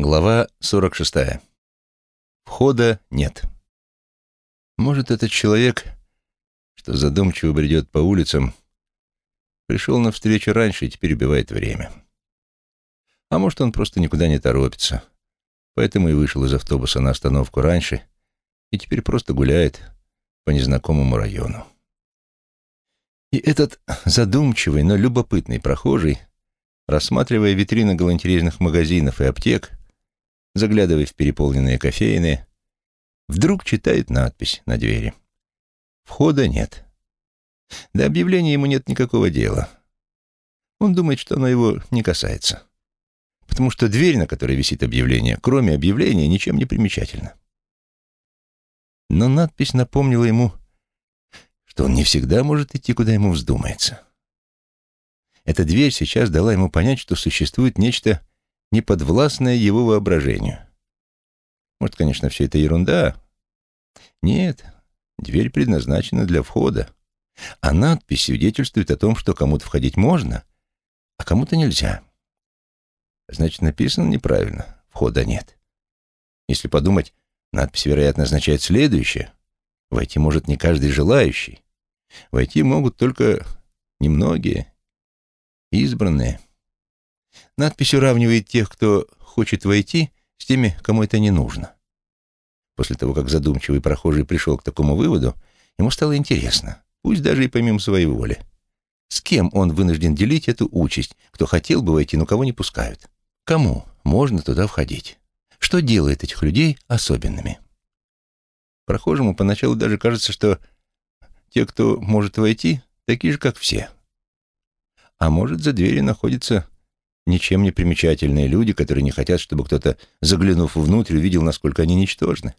Глава 46. Входа нет. Может, этот человек, что задумчиво бредет по улицам, пришел на встречу раньше и теперь убивает время. А может, он просто никуда не торопится, поэтому и вышел из автобуса на остановку раньше и теперь просто гуляет по незнакомому району. И этот задумчивый, но любопытный прохожий, рассматривая витрины галантерейных магазинов и аптек, заглядывая в переполненные кофейные, вдруг читает надпись на двери. Входа нет. До объявления ему нет никакого дела. Он думает, что оно его не касается. Потому что дверь, на которой висит объявление, кроме объявления, ничем не примечательна. Но надпись напомнила ему, что он не всегда может идти, куда ему вздумается. Эта дверь сейчас дала ему понять, что существует нечто неподвластное его воображению. Может, конечно, все это ерунда? Нет, дверь предназначена для входа. А надпись свидетельствует о том, что кому-то входить можно, а кому-то нельзя. Значит, написано неправильно, входа нет. Если подумать, надпись, вероятно, означает следующее. Войти может не каждый желающий. Войти могут только немногие, избранные. Надпись уравнивает тех, кто хочет войти, с теми, кому это не нужно. После того, как задумчивый прохожий пришел к такому выводу, ему стало интересно, пусть даже и помимо своей воли. С кем он вынужден делить эту участь, кто хотел бы войти, но кого не пускают? Кому можно туда входить? Что делает этих людей особенными? Прохожему поначалу даже кажется, что те, кто может войти, такие же, как все. А может, за дверью находятся ничем не примечательные люди, которые не хотят, чтобы кто-то, заглянув внутрь, увидел, насколько они ничтожны.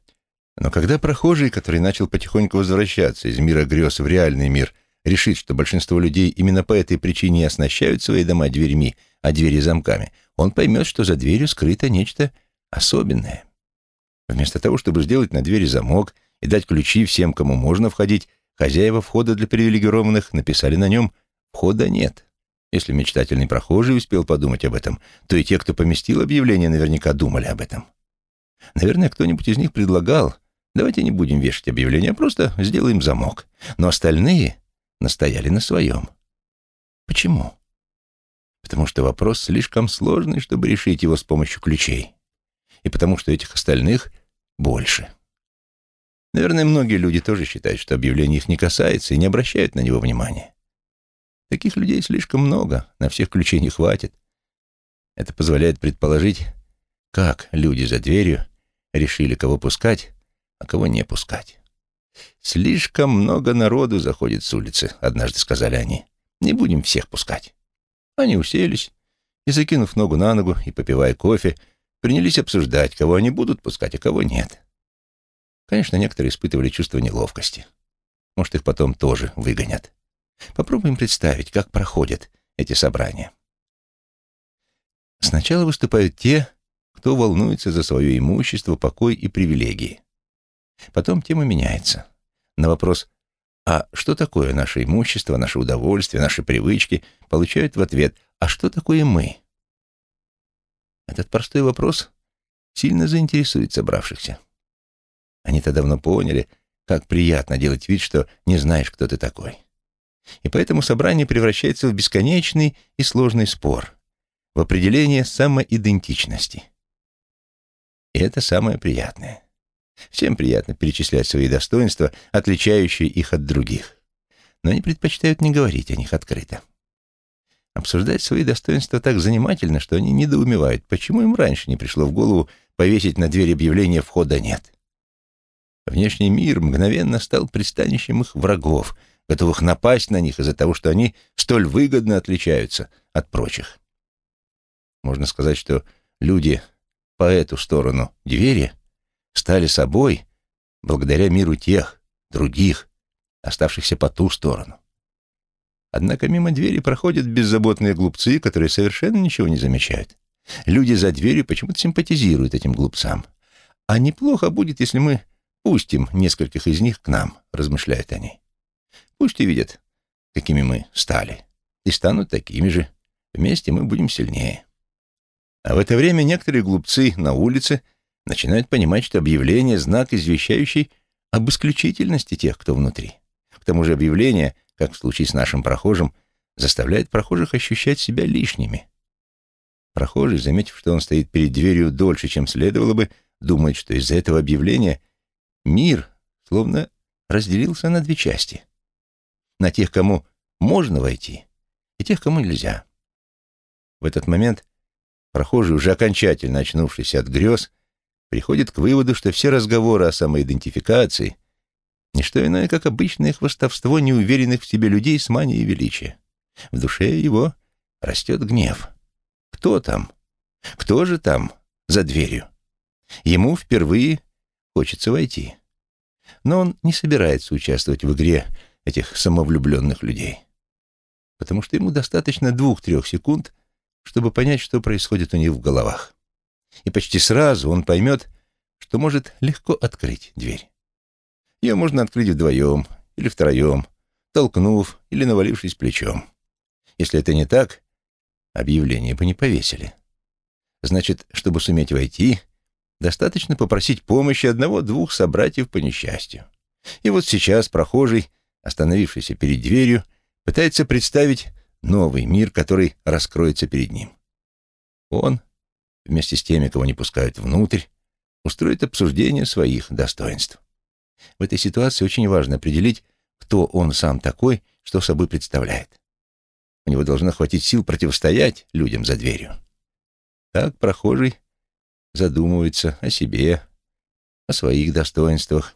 Но когда прохожий, который начал потихоньку возвращаться из мира грез в реальный мир, решит, что большинство людей именно по этой причине оснащают свои дома дверьми, а двери замками, он поймет, что за дверью скрыто нечто особенное. Вместо того, чтобы сделать на двери замок и дать ключи всем, кому можно входить, хозяева входа для привилегированных написали на нем «Входа нет». Если мечтательный прохожий успел подумать об этом, то и те, кто поместил объявление, наверняка думали об этом. Наверное, кто-нибудь из них предлагал, давайте не будем вешать объявление, а просто сделаем замок. Но остальные настояли на своем. Почему? Потому что вопрос слишком сложный, чтобы решить его с помощью ключей. И потому что этих остальных больше. Наверное, многие люди тоже считают, что объявление их не касается и не обращают на него внимания. Таких людей слишком много, на всех ключей не хватит. Это позволяет предположить, как люди за дверью решили, кого пускать, а кого не пускать. «Слишком много народу заходит с улицы», — однажды сказали они. «Не будем всех пускать». Они уселись и, закинув ногу на ногу и попивая кофе, принялись обсуждать, кого они будут пускать, а кого нет. Конечно, некоторые испытывали чувство неловкости. Может, их потом тоже выгонят. Попробуем представить, как проходят эти собрания. Сначала выступают те, кто волнуется за свое имущество, покой и привилегии. Потом тема меняется. На вопрос «А что такое наше имущество, наше удовольствие, наши привычки?» получают в ответ «А что такое мы?» Этот простой вопрос сильно заинтересует собравшихся. Они-то давно поняли, как приятно делать вид, что не знаешь, кто ты такой и поэтому собрание превращается в бесконечный и сложный спор, в определение самоидентичности. И это самое приятное. Всем приятно перечислять свои достоинства, отличающие их от других. Но они предпочитают не говорить о них открыто. Обсуждать свои достоинства так занимательно, что они недоумевают, почему им раньше не пришло в голову повесить на дверь объявление «входа нет». Внешний мир мгновенно стал пристанищем их врагов — готовых напасть на них из-за того, что они столь выгодно отличаются от прочих. Можно сказать, что люди по эту сторону двери стали собой благодаря миру тех, других, оставшихся по ту сторону. Однако мимо двери проходят беззаботные глупцы, которые совершенно ничего не замечают. Люди за дверью почему-то симпатизируют этим глупцам. А неплохо будет, если мы пустим нескольких из них к нам, размышляют они. Пусть и видят, какими мы стали, и станут такими же. Вместе мы будем сильнее. А в это время некоторые глупцы на улице начинают понимать, что объявление — знак, извещающий об исключительности тех, кто внутри. К тому же объявление, как в случае с нашим прохожим, заставляет прохожих ощущать себя лишними. Прохожий, заметив, что он стоит перед дверью дольше, чем следовало бы, думает, что из-за этого объявления мир словно разделился на две части. На тех, кому можно войти, и тех, кому нельзя. В этот момент прохожий, уже окончательно очнувшийся от грез, приходит к выводу, что все разговоры о самоидентификации — не что иное, как обычное хвостовство неуверенных в себе людей с манией величия. В душе его растет гнев. Кто там? Кто же там за дверью? Ему впервые хочется войти. Но он не собирается участвовать в игре этих самовлюбленных людей. Потому что ему достаточно двух-трех секунд, чтобы понять, что происходит у них в головах. И почти сразу он поймет, что может легко открыть дверь. Ее можно открыть вдвоем или втроем, толкнув или навалившись плечом. Если это не так, объявление бы не повесили. Значит, чтобы суметь войти, достаточно попросить помощи одного-двух собратьев по несчастью. И вот сейчас прохожий, остановившийся перед дверью, пытается представить новый мир, который раскроется перед ним. Он, вместе с теми, кого не пускают внутрь, устроит обсуждение своих достоинств. В этой ситуации очень важно определить, кто он сам такой, что собой представляет. У него должно хватить сил противостоять людям за дверью. Так прохожий задумывается о себе, о своих достоинствах,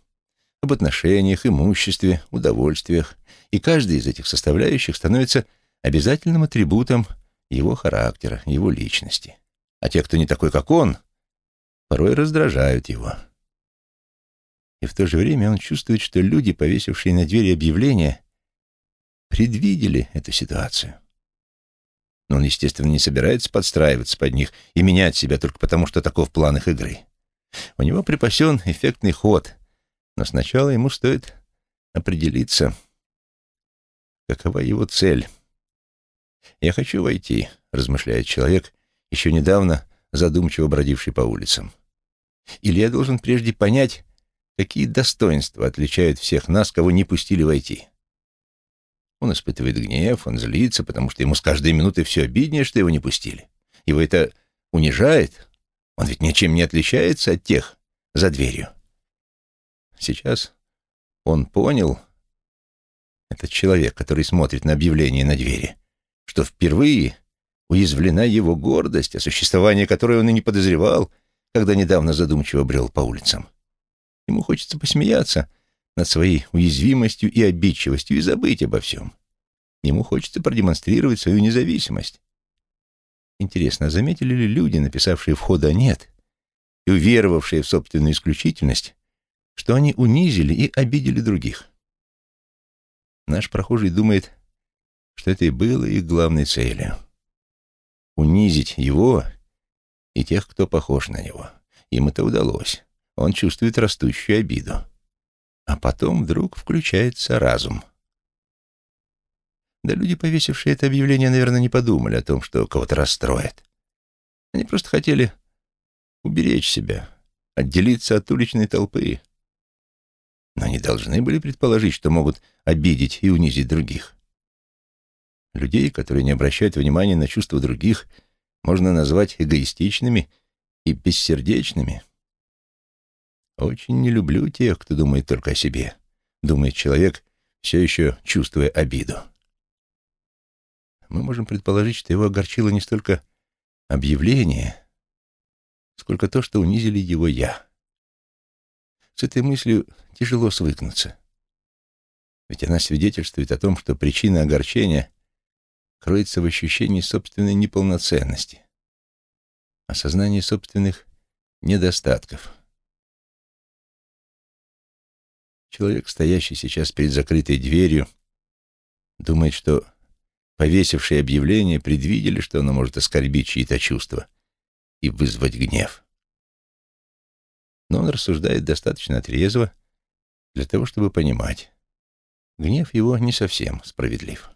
об отношениях, имуществе, удовольствиях, и каждый из этих составляющих становится обязательным атрибутом его характера, его личности. А те, кто не такой, как он, порой раздражают его и в то же время он чувствует, что люди, повесившие на двери объявления, предвидели эту ситуацию. Но он, естественно, не собирается подстраиваться под них и менять себя только потому, что таков план их игры. У него припасен эффектный ход, но сначала ему стоит определиться, какова его цель. «Я хочу войти», — размышляет человек, еще недавно задумчиво бродивший по улицам. «Или я должен прежде понять, Какие достоинства отличают всех нас, кого не пустили войти? Он испытывает гнев, он злится, потому что ему с каждой минутой все обиднее, что его не пустили. Его это унижает. Он ведь ничем не отличается от тех за дверью. Сейчас он понял, этот человек, который смотрит на объявление на двери, что впервые уязвлена его гордость, о существовании которой он и не подозревал, когда недавно задумчиво брел по улицам. Ему хочется посмеяться над своей уязвимостью и обидчивостью и забыть обо всем. Ему хочется продемонстрировать свою независимость. Интересно, а заметили ли люди, написавшие входа «нет» и уверовавшие в собственную исключительность, что они унизили и обидели других? Наш прохожий думает, что это и было их главной целью. Унизить его и тех, кто похож на него. Им это удалось он чувствует растущую обиду. А потом вдруг включается разум. Да люди, повесившие это объявление, наверное, не подумали о том, что кого-то расстроит. Они просто хотели уберечь себя, отделиться от уличной толпы. Но они должны были предположить, что могут обидеть и унизить других. Людей, которые не обращают внимания на чувства других, можно назвать эгоистичными и бессердечными. Очень не люблю тех, кто думает только о себе, думает человек, все еще чувствуя обиду. Мы можем предположить, что его огорчило не столько объявление, сколько то, что унизили его «я». С этой мыслью тяжело свыкнуться. Ведь она свидетельствует о том, что причина огорчения кроется в ощущении собственной неполноценности, осознании собственных недостатков. Человек, стоящий сейчас перед закрытой дверью, думает, что повесившие объявление предвидели, что оно может оскорбить чьи-то чувства и вызвать гнев. Но он рассуждает достаточно трезво для того, чтобы понимать, гнев его не совсем справедлив.